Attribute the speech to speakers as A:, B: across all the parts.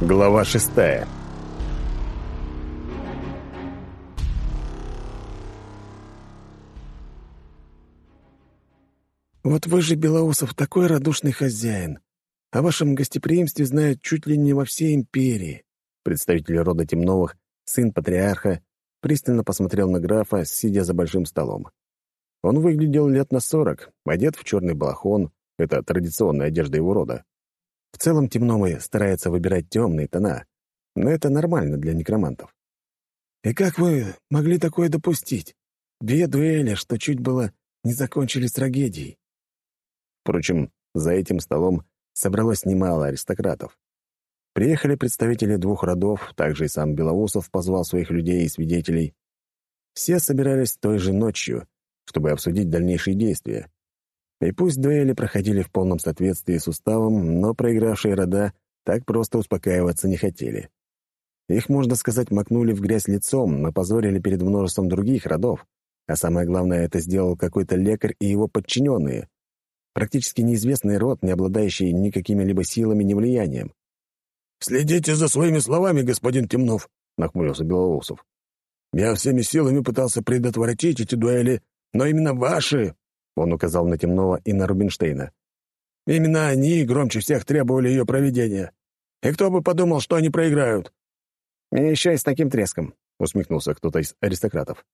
A: Глава шестая.
B: «Вот вы же, Белоусов, такой радушный хозяин. О вашем гостеприимстве знают чуть ли не во всей империи». Представитель рода Темновых, сын патриарха, пристально посмотрел на графа, сидя за большим столом. Он выглядел лет на сорок, одет в черный балахон, это традиционная одежда его рода. В целом темновые стараются выбирать темные тона, но это нормально для некромантов. «И как вы могли такое допустить? Две дуэли, что чуть было не закончились трагедией». Впрочем, за этим столом собралось немало аристократов. Приехали представители двух родов, также и сам Белоусов позвал своих людей и свидетелей. Все собирались той же ночью, чтобы обсудить дальнейшие действия. И пусть дуэли проходили в полном соответствии с уставом, но проигравшие рода так просто успокаиваться не хотели. Их, можно сказать, макнули в грязь лицом, напозорили перед множеством других родов. А самое главное, это сделал какой-то лекарь и его подчиненные. Практически неизвестный род, не обладающий никакими либо силами, ни влиянием.
C: «Следите за своими словами, господин Темнов», — нахмурился Белоусов. «Я всеми силами пытался предотвратить эти дуэли, но именно ваши, — он указал на Темнова и на Рубинштейна, — именно они громче всех требовали ее проведения. И кто бы подумал, что они проиграют?»
B: «И еще и с таким треском», — усмехнулся кто-то из аристократов.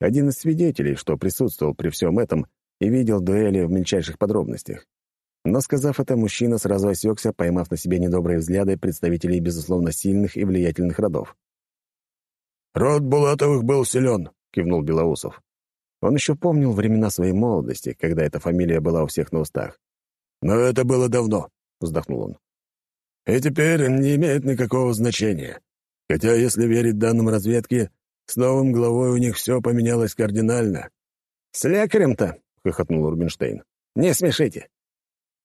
B: Один из свидетелей, что присутствовал при всем этом и видел дуэли в мельчайших подробностях. Но, сказав это, мужчина сразу осекся, поймав на себе недобрые взгляды представителей, безусловно, сильных и влиятельных родов.
C: «Род Булатовых был силен», — кивнул Белоусов.
B: Он еще помнил времена своей молодости, когда эта фамилия была у всех на устах.
C: «Но это было давно», — вздохнул он. «И теперь не имеет никакого значения. Хотя, если верить данным разведки, с новым главой у них все поменялось кардинально».
B: «С лекарем-то?» — хохотнул Рубинштейн. «Не смешите».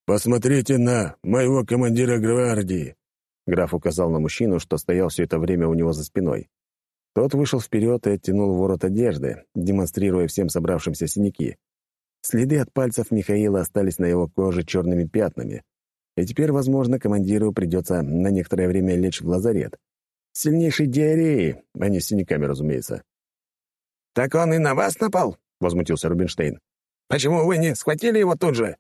C: «Посмотрите на моего командира гвардии», —
B: граф указал на мужчину, что стоял все это время у него за спиной. Тот вышел вперед и оттянул ворот одежды, демонстрируя всем собравшимся синяки. Следы от пальцев Михаила остались на его коже черными пятнами. И теперь, возможно, командиру придется на некоторое время лечь в лазарет. Сильнейшей диареи, а не с синяками, разумеется.
D: «Так он и на вас напал?» — возмутился Рубинштейн. «Почему вы не схватили его тут же?»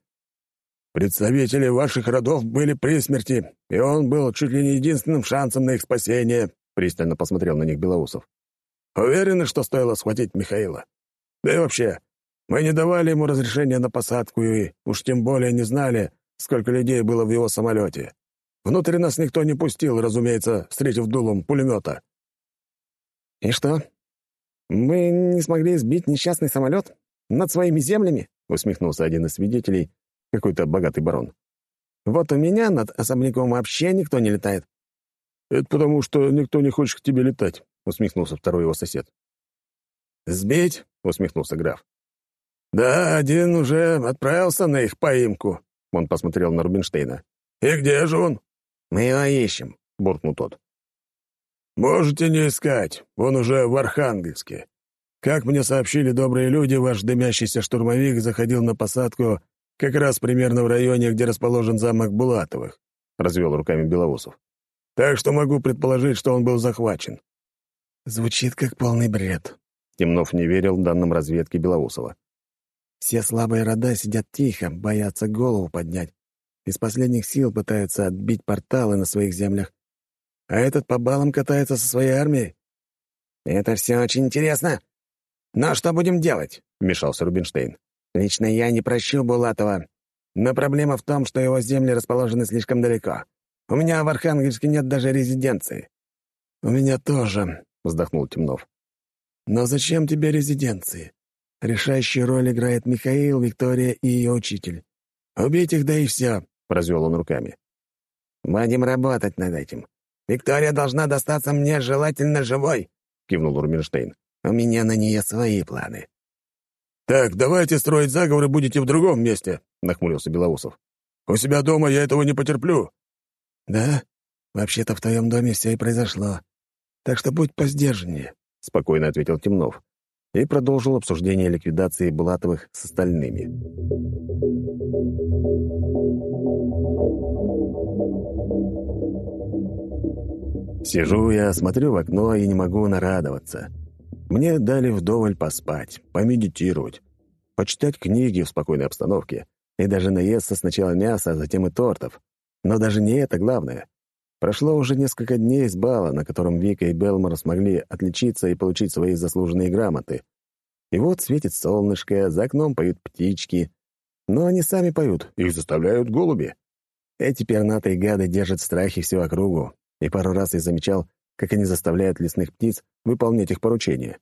C: «Представители ваших родов были при смерти, и он был чуть ли не единственным шансом на их спасение», Пристально посмотрел на них Белоусов. «Уверены, что стоило схватить Михаила? Да и вообще, мы не давали ему разрешения на посадку и уж тем более не знали, сколько людей было в его самолете. Внутрь нас никто не пустил, разумеется, встретив дулом пулемета».
B: «И что? Мы не смогли сбить несчастный самолет над своими землями?» — усмехнулся один из свидетелей, какой-то богатый барон. «Вот у меня над особняком вообще никто не летает.
C: «Это потому, что никто не хочет к тебе летать», — усмехнулся второй его сосед.
B: «Сбить?» — усмехнулся граф.
C: «Да, один уже отправился на их поимку», — он посмотрел на Рубинштейна. «И где же он?»
B: «Мы его ищем», — буркнул тот.
C: «Можете не искать, он уже в Архангельске. Как мне сообщили добрые люди, ваш дымящийся штурмовик заходил на посадку как раз примерно в районе, где расположен замок Булатовых», — развел руками Белоусов. Так что могу предположить, что он был захвачен».
B: Звучит как полный бред.
A: Темнов не верил данным разведки Белоусова.
B: Все слабые рода сидят тихо, боятся голову поднять. Из последних сил пытаются отбить порталы на своих землях. А этот по балам катается со своей армией.
D: «Это все очень интересно. Но что будем делать?» — вмешался Рубинштейн. «Лично я не прощу Булатова. Но проблема в том, что его земли расположены слишком далеко. У меня в Архангельске нет даже резиденции».
B: «У меня тоже», — вздохнул Темнов. «Но зачем тебе резиденции? Решающую роль играет Михаил, Виктория и ее учитель. Убить их, да и все», — развел он руками.
D: «Будем работать над этим. Виктория должна достаться мне желательно живой», — кивнул Рубинштейн. «У меня на нее свои планы».
C: «Так, давайте строить заговоры будете в другом месте», — нахмурился Белоусов. «У себя дома я этого не потерплю.
B: «Да? Вообще-то в твоем доме все и произошло. Так что будь посдержаннее», — спокойно ответил Темнов и продолжил обсуждение ликвидации Булатовых с остальными. Сижу я, смотрю в окно и не могу нарадоваться. Мне дали вдоволь поспать, помедитировать, почитать книги в спокойной обстановке и даже наесться сначала мяса, а затем и тортов. Но даже не это главное. Прошло уже несколько дней с бала, на котором Вика и Белмор смогли отличиться и получить свои заслуженные грамоты. И вот светит солнышко, за окном поют птички. Но они сами поют, их заставляют голуби. Эти пернатые гады держат в страхе всю округу, и пару раз я замечал, как они заставляют лесных птиц выполнять их поручения.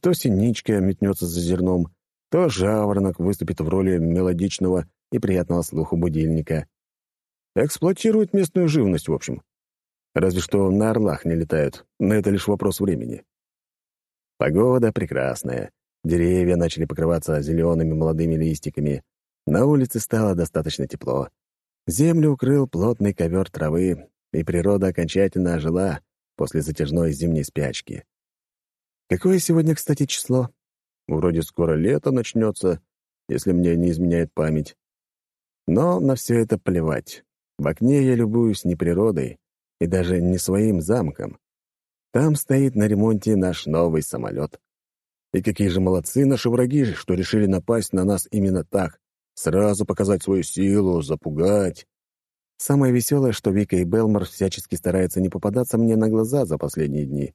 B: То синичка метнется за зерном, то жаворонок выступит в роли мелодичного и приятного слуху будильника. Эксплуатируют местную живность, в общем. Разве что на орлах не летают, но это лишь вопрос времени. Погода прекрасная. Деревья начали покрываться зелеными молодыми листиками. На улице стало достаточно тепло. Землю укрыл плотный ковер травы, и природа окончательно ожила после затяжной зимней спячки. Какое сегодня, кстати, число? Вроде скоро лето начнется, если мне не изменяет память. Но на все это плевать. В окне я любуюсь не природой и даже не своим замком. Там стоит на ремонте наш новый самолет. И какие же молодцы наши враги, что решили напасть на нас именно так. Сразу показать свою силу, запугать. Самое веселое, что Вика и Белмор всячески стараются не попадаться мне на глаза за последние дни.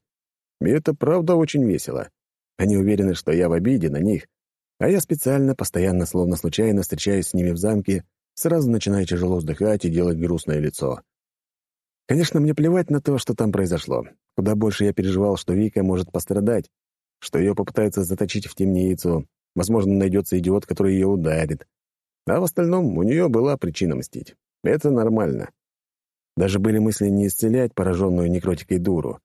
B: И это правда очень весело. Они уверены, что я в обиде на них, а я специально, постоянно, словно случайно, встречаюсь с ними в замке, сразу начинаю тяжело вздыхать и делать грустное лицо. Конечно, мне плевать на то, что там произошло. Куда больше я переживал, что Вика может пострадать, что ее попытаются заточить в темницу, возможно, найдется идиот, который ее ударит. А в остальном у нее была причина мстить. Это нормально. Даже были мысли не исцелять пораженную некротикой дуру.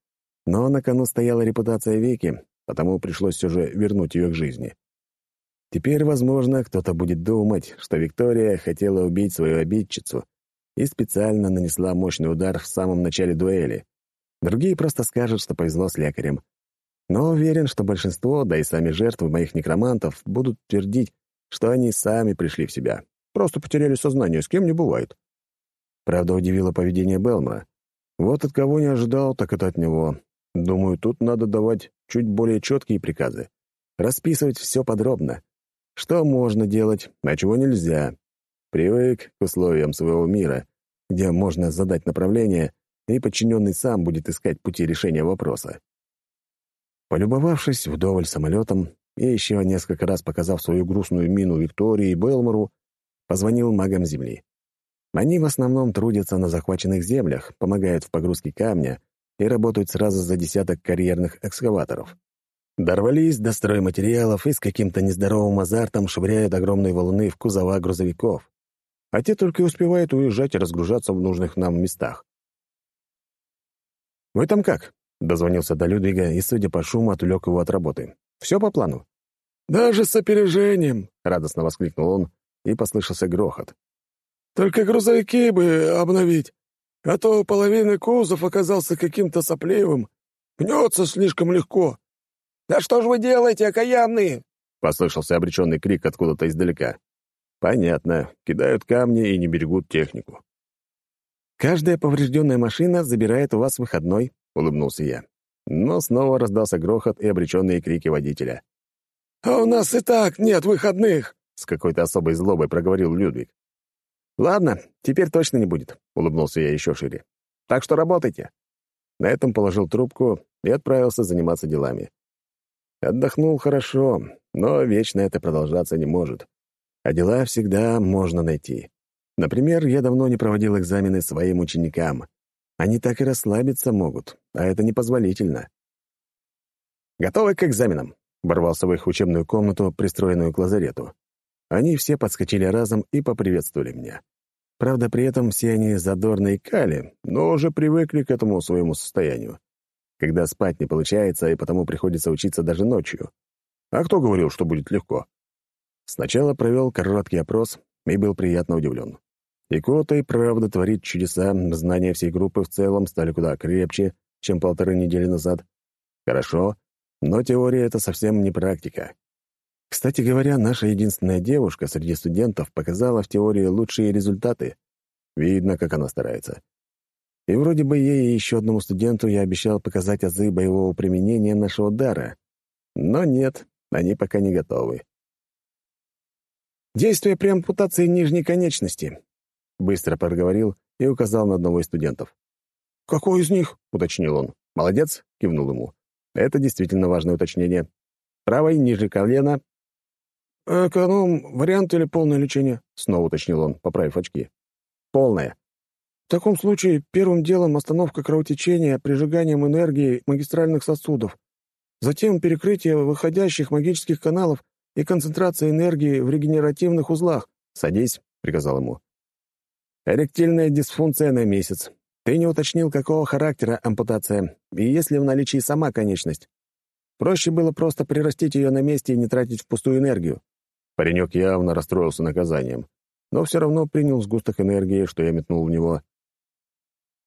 B: Но на кону стояла репутация Вики, потому пришлось все же вернуть ее к жизни. Теперь, возможно, кто-то будет думать, что Виктория хотела убить свою обидчицу и специально нанесла мощный удар в самом начале дуэли. Другие просто скажут, что повезло с лекарем. Но уверен, что большинство, да и сами жертвы моих некромантов, будут твердить, что они сами пришли в себя. Просто потеряли сознание, с кем не бывает. Правда, удивило поведение Белма. Вот от кого не ожидал, так это от него. Думаю, тут надо давать чуть более четкие приказы. Расписывать все подробно. Что можно делать, а чего нельзя. Привык к условиям своего мира, где можно задать направление, и подчиненный сам будет искать пути решения вопроса. Полюбовавшись вдоволь самолетом и еще несколько раз показав свою грустную мину Виктории и Белмору, позвонил магам Земли. Они в основном трудятся на захваченных землях, помогают в погрузке камня и работают сразу за десяток карьерных экскаваторов. Дорвались до стройматериалов и с каким-то нездоровым азартом швыряют огромные валуны в кузова грузовиков. А те только успевают уезжать и разгружаться в нужных нам местах. «Вы там как?» — дозвонился до Людвига и, судя по шуму, отвлек его от работы. «Все по плану?»
C: «Даже с опережением!» — радостно воскликнул он, и послышался грохот. Только грузовики бы обновить, а то половина кузов оказался каким-то сопливым. Пнется слишком легко. «Да что ж вы делаете, окаянные?» — послышался обреченный крик откуда-то издалека. «Понятно. Кидают камни и не берегут технику».
B: «Каждая поврежденная машина забирает у вас выходной», — улыбнулся я. Но снова раздался грохот и обреченные крики водителя.
C: «А у нас и так нет выходных!»
B: — с какой-то особой злобой проговорил Людвиг. «Ладно, теперь точно не будет», — улыбнулся я еще шире. «Так что работайте». На этом положил трубку и отправился заниматься делами. Отдохнул хорошо, но вечно это продолжаться не может. А дела всегда можно найти. Например, я давно не проводил экзамены своим ученикам. Они так и расслабиться могут, а это непозволительно. «Готовы к экзаменам?» — ворвался в их учебную комнату, пристроенную к лазарету. Они все подскочили разом и поприветствовали меня. Правда, при этом все они задорно икали, но уже привыкли к этому своему состоянию. Когда спать не получается, и потому приходится учиться даже ночью. А кто говорил, что будет легко? Сначала провел короткий опрос и был приятно удивлен. И Кота и правда творит чудеса, знания всей группы в целом стали куда крепче, чем полторы недели назад. Хорошо, но теория — это совсем не практика. Кстати говоря, наша единственная девушка среди студентов показала в теории лучшие результаты. Видно, как она старается. И вроде бы ей и еще одному студенту я обещал показать азы боевого применения нашего дара. Но нет, они пока не готовы. «Действие при ампутации нижней конечности», — быстро проговорил и указал на одного из студентов.
C: «Какой из них?»
B: — уточнил он. «Молодец», — кивнул ему. «Это действительно важное уточнение. Правой ниже колена».
C: «Эконом, вариант или полное лечение?»
B: — снова уточнил он, поправив очки. «Полное».
C: В таком случае первым делом остановка кровотечения прижиганием энергии магистральных сосудов, затем перекрытие выходящих магических каналов и концентрация энергии в регенеративных узлах.
B: «Садись», — приказал ему. «Эректильная дисфункция на месяц. Ты не уточнил, какого характера ампутация, и есть ли в наличии сама конечность. Проще было просто прирастить ее на месте и не тратить впустую энергию». Паренек явно расстроился наказанием, но все равно принял сгусток энергии, что я метнул в него.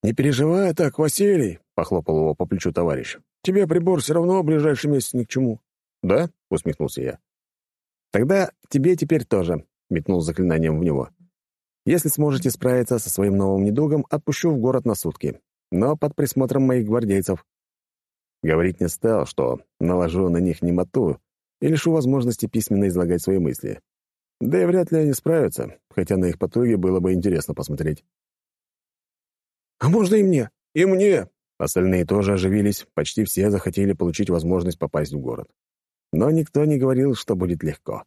C: «Не переживай так, Василий», — похлопал его по плечу товарищ. «Тебе прибор все равно в ближайший месяц ни к чему».
B: «Да?» — усмехнулся я. «Тогда тебе теперь тоже», — метнул заклинанием в него. «Если сможете справиться со своим новым недугом, отпущу в город на сутки, но под присмотром моих гвардейцев». Говорить не стал, что наложу на них немоту и лишу возможности письменно излагать свои мысли. Да и вряд ли они справятся, хотя на их потуги было бы интересно посмотреть.
C: «А можно и мне? И мне!»
B: Остальные тоже оживились, почти все захотели получить возможность попасть в город. Но никто не говорил, что будет легко.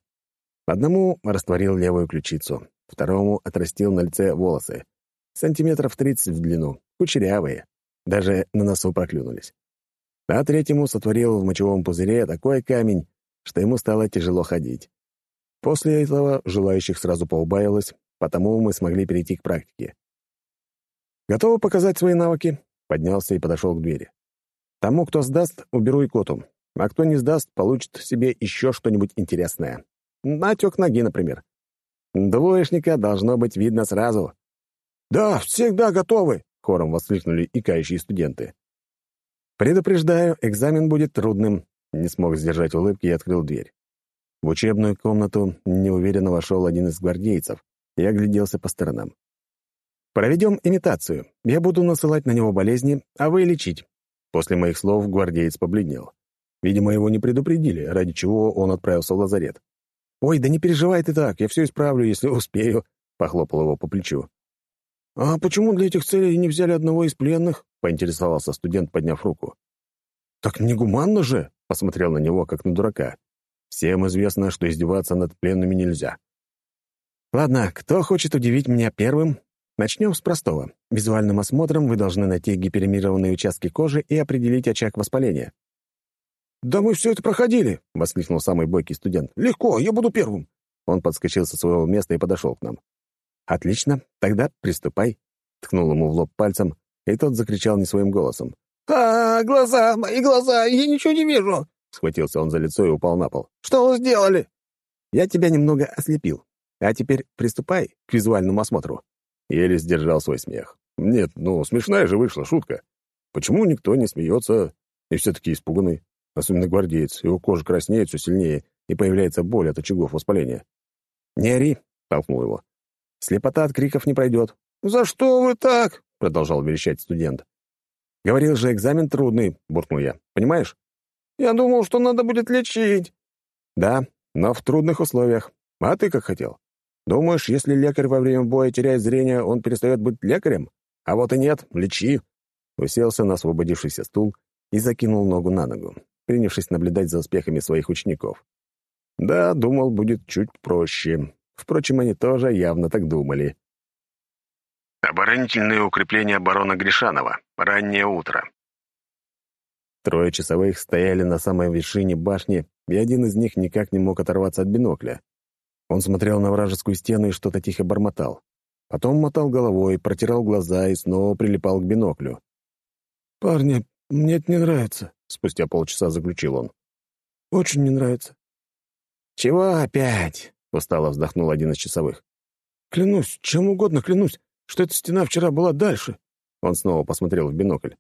B: Одному растворил левую ключицу, второму отрастил на лице волосы. Сантиметров тридцать в длину, кучерявые, даже на носу проклюнулись. А третьему сотворил в мочевом пузыре такой камень, что ему стало тяжело ходить. После этого желающих сразу поубавилось, потому мы смогли перейти к практике. «Готовы показать свои навыки?» Поднялся и подошел к двери. «Тому, кто сдаст, уберу икоту, а кто не сдаст, получит себе еще что-нибудь интересное. Натек ноги, например. Двоечника должно быть видно сразу».
C: «Да, всегда готовы!»
B: — хором воскликнули икающие студенты. «Предупреждаю, экзамен будет трудным», — не смог сдержать улыбки и открыл дверь. В учебную комнату неуверенно вошел один из гвардейцев и огляделся по сторонам. Проведем имитацию. Я буду насылать на него болезни, а вы лечить». После моих слов гвардеец побледнел. Видимо, его не предупредили, ради чего он отправился в лазарет. «Ой, да не переживай ты так, я все исправлю, если успею», — похлопал его по плечу.
C: «А почему для этих целей не взяли одного из пленных?» — поинтересовался студент, подняв руку.
B: «Так негуманно же!» — посмотрел на него, как на дурака. «Всем известно, что издеваться над пленными нельзя». «Ладно, кто хочет удивить меня первым, Начнем с простого. Визуальным осмотром вы должны найти гиперемированные участки кожи и определить очаг воспаления.
C: «Да мы все это проходили!» — воскликнул самый бойкий студент. «Легко, я буду первым!»
B: Он подскочил со своего места и подошел к нам. «Отлично, тогда приступай!» — ткнул ему в лоб пальцем, и тот закричал не своим голосом.
C: «А, глаза, мои глаза, я ничего не вижу!»
B: Схватился он за лицо и упал на пол.
C: «Что вы сделали?»
B: «Я тебя немного ослепил. А теперь приступай к визуальному осмотру». Еле сдержал свой смех. Нет, ну, смешная же вышла шутка. Почему никто не смеется и все-таки испуганный? Особенно гвардеец. Его кожа краснеет все сильнее, и появляется боль от очагов воспаления. «Не ори!» — толкнул его. «Слепота от криков не пройдет».
C: «За что вы так?»
B: — продолжал верещать студент. «Говорил же, экзамен трудный», — буркнул я. «Понимаешь?»
C: «Я думал, что надо будет лечить».
B: «Да, но в трудных условиях. А ты как хотел?» Думаешь, если лекарь во время боя теряет зрение, он перестает быть лекарем? А вот и нет, лечи!» Уселся на освободившийся стул и закинул ногу на ногу, принявшись наблюдать за успехами своих учеников. Да, думал, будет чуть проще. Впрочем, они тоже явно так думали. Оборонительные укрепления барона Гришанова. Раннее утро. Трое часовых стояли на самой вершине башни, и один из них никак не мог оторваться от бинокля. Он смотрел на вражескую стену и что-то тихо бормотал. Потом мотал головой, протирал глаза и снова прилипал к биноклю.
C: «Парни, мне это не нравится», —
B: спустя полчаса заключил он.
C: «Очень не нравится».
B: «Чего опять?» — устало вздохнул один из часовых.
C: «Клянусь, чем угодно клянусь, что эта стена вчера была дальше».
B: Он снова посмотрел в бинокль.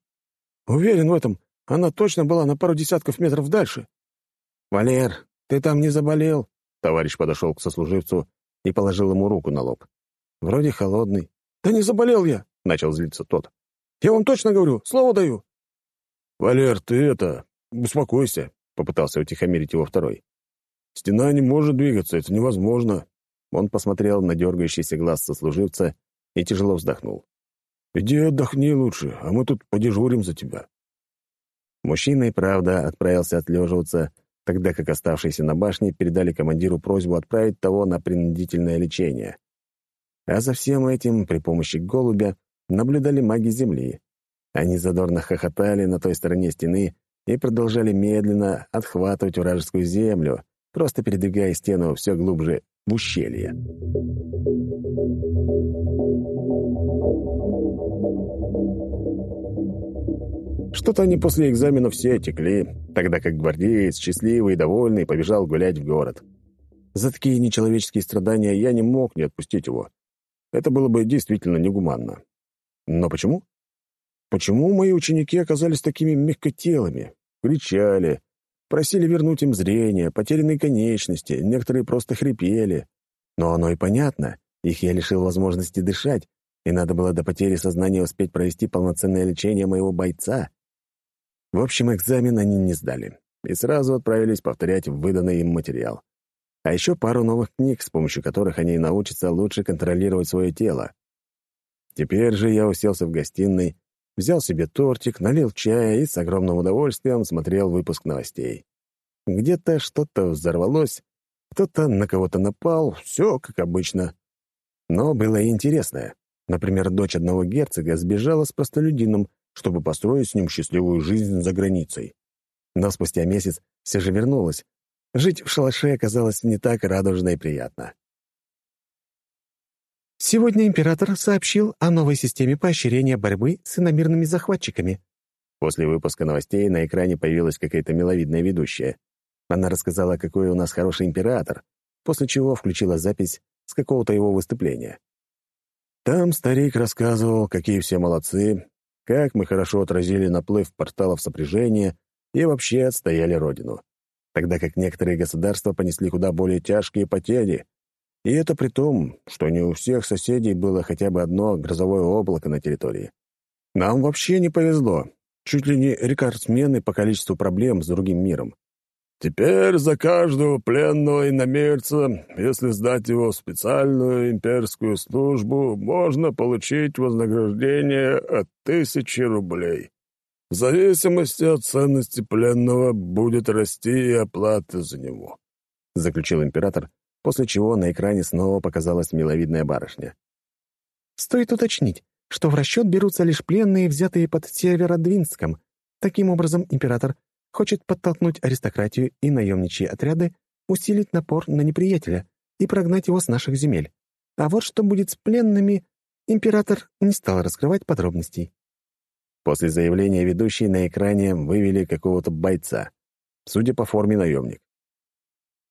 C: «Уверен в этом. Она точно была на пару десятков метров дальше».
B: «Валер, ты там не заболел?» Товарищ подошел к сослуживцу и положил ему руку на лоб. Вроде холодный.
C: «Да не заболел я!»
B: — начал злиться тот.
C: Я вам точно говорю, слово даю». «Валер, ты это... успокойся», — попытался утихомирить его второй. «Стена не может двигаться, это невозможно».
A: Он посмотрел на дергающийся глаз сослуживца и тяжело вздохнул.
C: «Иди отдохни лучше, а мы тут подежурим за тебя».
A: Мужчина и правда отправился отлеживаться, тогда как оставшиеся на башне передали командиру просьбу отправить того на принудительное лечение. А за всем этим при помощи голубя наблюдали маги Земли. Они задорно хохотали на той стороне стены и продолжали медленно отхватывать вражескую землю, просто передвигая стену все глубже в ущелье. Что-то они после экзамена все текли, тогда как гвардеец, счастливый и довольный, побежал гулять в город. За такие нечеловеческие страдания я не мог не отпустить его. Это было бы действительно негуманно. Но почему? Почему мои ученики оказались такими мягкотелыми? Кричали, просили вернуть им зрение, потерянные конечности, некоторые просто хрипели. Но оно и понятно. Их я лишил возможности дышать, и надо было до потери сознания успеть провести полноценное лечение моего бойца. В общем, экзамен они не сдали и сразу отправились повторять выданный им материал. А еще пару новых книг, с помощью которых они научатся лучше контролировать свое тело. Теперь же я уселся в гостиной, взял себе тортик, налил чая и с огромным удовольствием смотрел выпуск новостей. Где-то что-то взорвалось, кто-то на кого-то напал, все как обычно. Но было и интересное. Например, дочь одного герцога сбежала с простолюдином, чтобы построить с ним счастливую жизнь за границей. Но спустя месяц все же вернулась. Жить в шалаше оказалось не так радужно и приятно.
E: Сегодня император сообщил о новой системе поощрения борьбы с иномирными захватчиками.
A: После выпуска новостей на экране появилась какая-то миловидная ведущая. Она рассказала, какой у нас хороший император, после чего включила запись с какого-то его выступления. Там старик рассказывал, какие все молодцы, как мы хорошо отразили наплыв порталов сопряжения и вообще отстояли родину, тогда как некоторые государства понесли куда более тяжкие потери. И это при том, что не у всех соседей было хотя бы одно грозовое облако на территории. Нам вообще не повезло. Чуть ли не рекордсмены по количеству проблем с другим миром.
C: Теперь за каждого пленного иномерца, если сдать его в специальную имперскую службу, можно получить вознаграждение от тысячи рублей. В зависимости от ценности пленного будет расти и оплата за него», —
A: заключил император, после чего на экране снова показалась миловидная барышня.
E: «Стоит уточнить, что в расчет берутся лишь пленные, взятые под Северодвинском. Таким образом, император Хочет подтолкнуть аристократию и наемничьи отряды, усилить напор на неприятеля и прогнать его с наших земель. А вот что будет с пленными, император не стал раскрывать подробностей.
A: После заявления ведущей на экране вывели какого-то бойца. Судя по форме, наемник.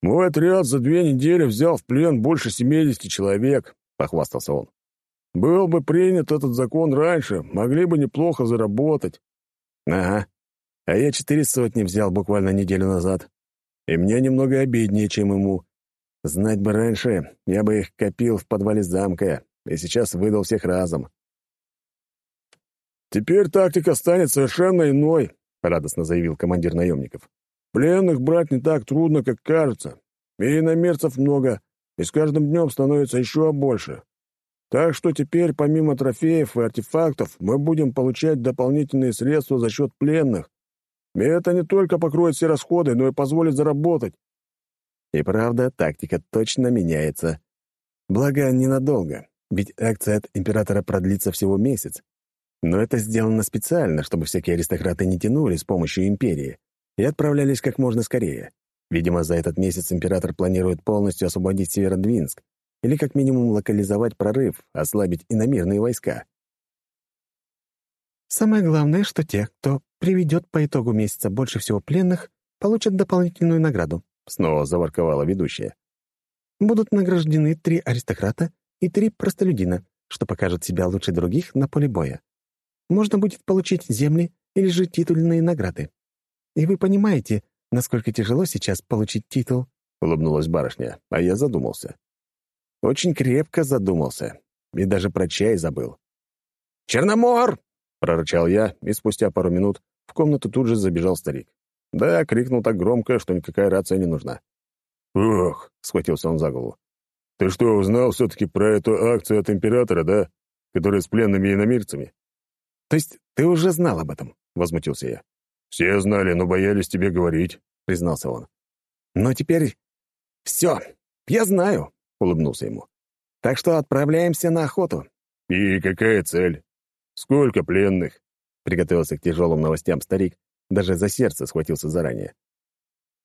C: «Мой отряд за две недели взял в плен больше 70 человек», — похвастался он. «Был бы принят этот закон раньше, могли бы неплохо заработать».
A: «Ага, а я четыре сотни взял буквально неделю назад. И мне немного обиднее, чем ему. Знать бы раньше, я бы их копил в подвале замка, и сейчас выдал всех разом.
C: «Теперь тактика станет совершенно иной», — радостно заявил командир наемников. «Пленных брать не так трудно, как кажется. И иномерцев много, и с каждым днем становится еще больше. Так что теперь, помимо трофеев и артефактов, мы будем получать дополнительные средства за счет пленных, и это не только покроет все расходы, но и позволит заработать.
A: И правда, тактика точно меняется. Благо, ненадолго, ведь акция от императора продлится всего месяц. Но это сделано специально, чтобы всякие аристократы не тянули с помощью империи и отправлялись как можно скорее. Видимо, за этот месяц император планирует полностью освободить Северодвинск или как минимум локализовать прорыв, ослабить иномирные войска.
E: Самое главное, что те, кто приведет по итогу месяца больше всего пленных, получат дополнительную награду», —
A: снова заворковала ведущая.
E: «Будут награждены три аристократа и три простолюдина, что покажет себя лучше других на поле боя. Можно будет получить земли или же титульные награды. И вы понимаете, насколько тяжело сейчас получить титул?»
A: — улыбнулась барышня, а я задумался. Очень крепко задумался. И даже про чай забыл.
C: «Черномор!»
A: — прорычал я, и спустя пару минут в комнату тут же забежал старик. Да, крикнул так громко, что никакая рация не нужна.
C: «Ох!» — схватился он за голову. «Ты что, узнал все-таки про эту акцию от императора, да? Которая с пленными иномирцами?»
A: «То есть ты уже знал об этом?» — возмутился я.
C: «Все знали, но боялись тебе говорить», — признался он.
A: «Но теперь все, я знаю», — улыбнулся ему. «Так что отправляемся на охоту».
C: «И какая цель? Сколько пленных?»
A: — приготовился к тяжелым новостям старик, даже за сердце схватился заранее.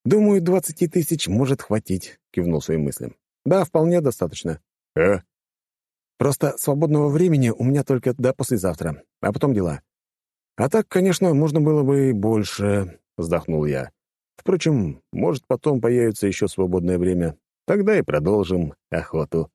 A: «Думаю, двадцати тысяч может хватить», — кивнул своим мыслям. «Да, вполне достаточно».
C: «А?»
A: «Просто свободного времени у меня только до послезавтра, а потом дела. А так, конечно, можно было бы и больше», — вздохнул я. «Впрочем, может, потом появится еще свободное время. Тогда и продолжим охоту».